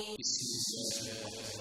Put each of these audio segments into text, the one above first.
بسم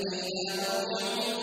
إِلَىٰ رَبِّهِمْ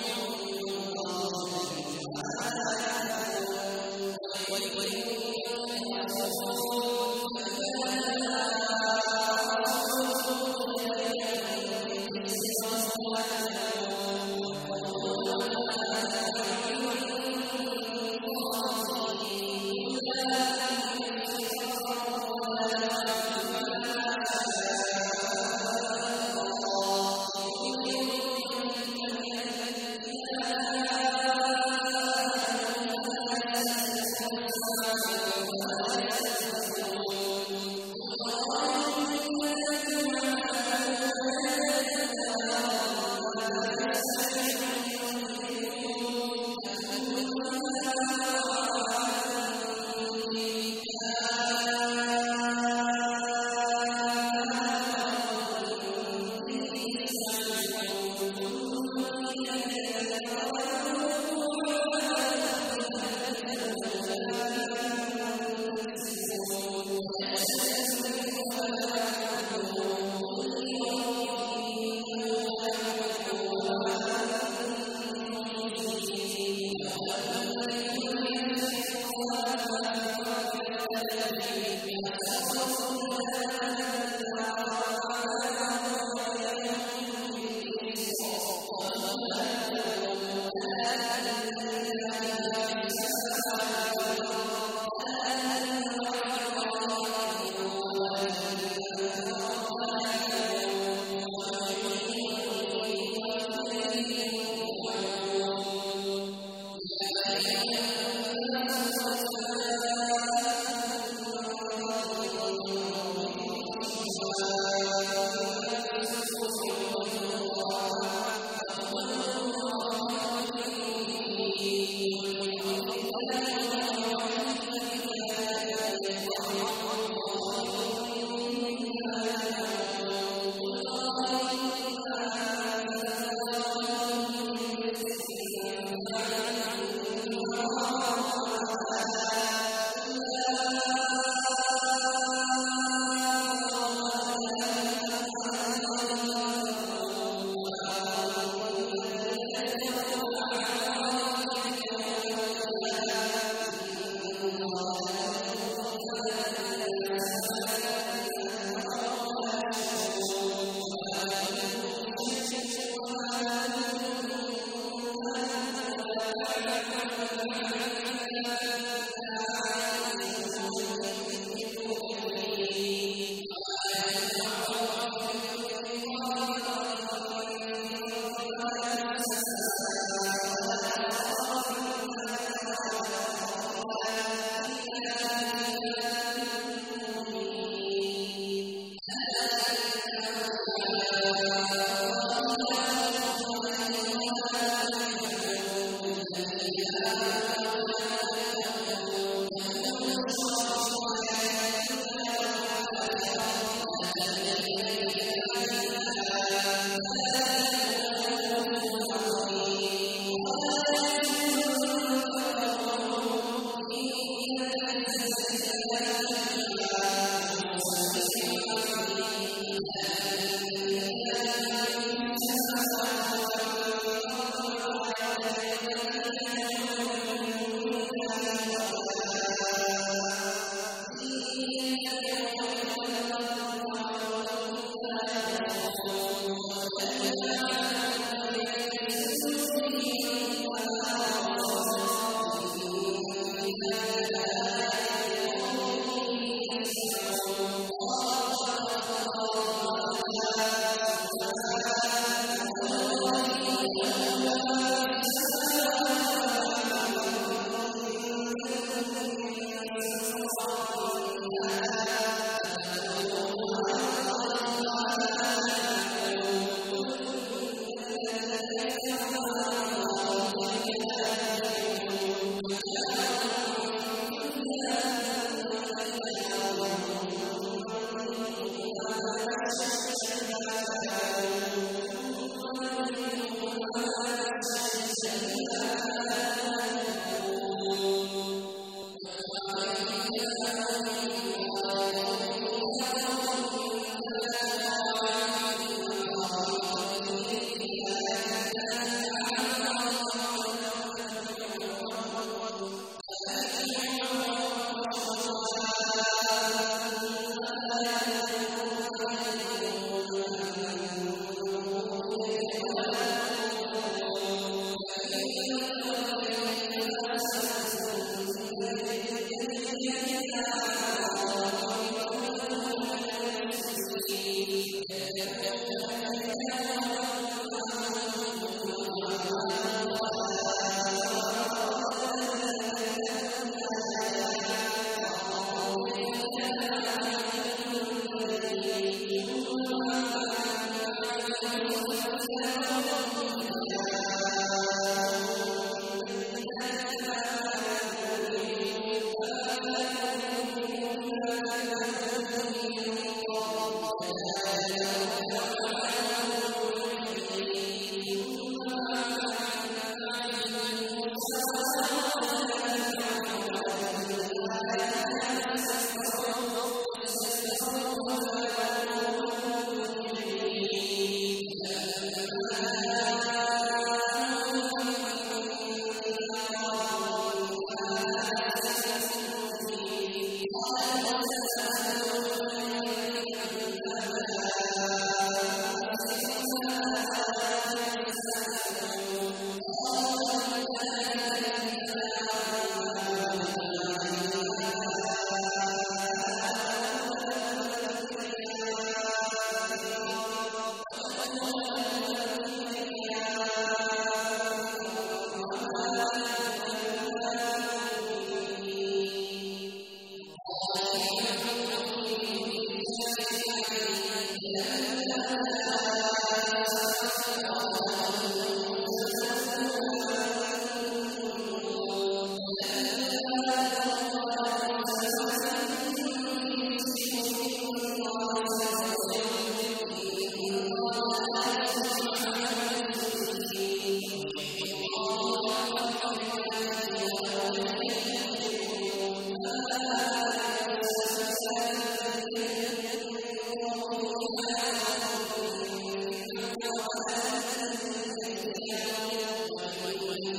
أَنَّ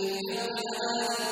الكتاب آمنوا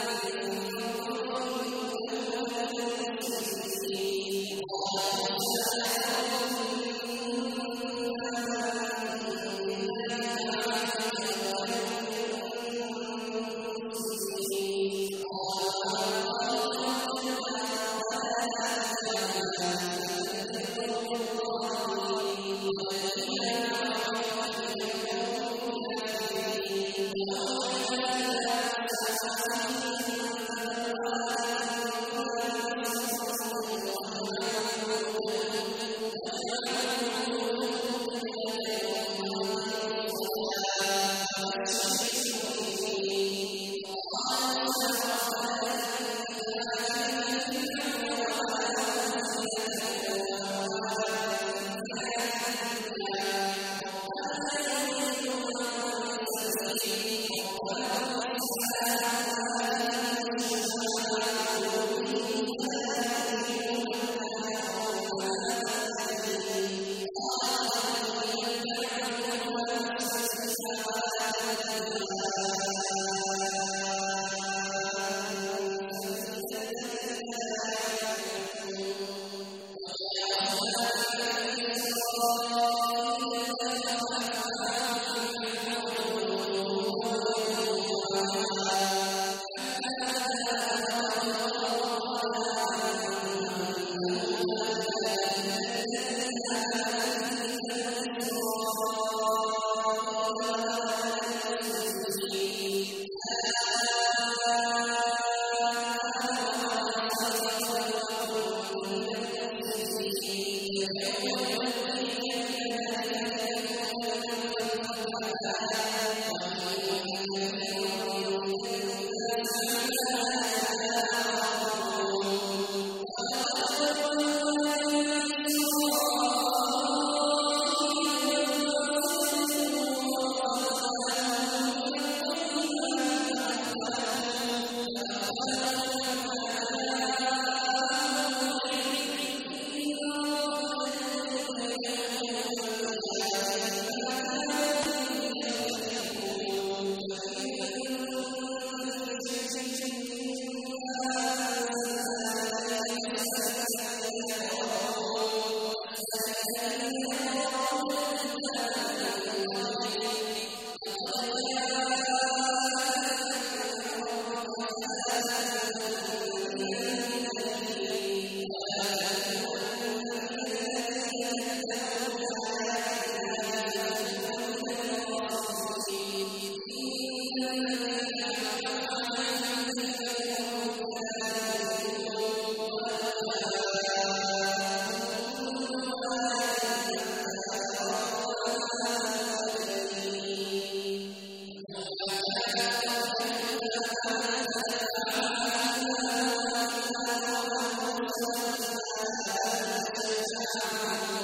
السَّاعَةِ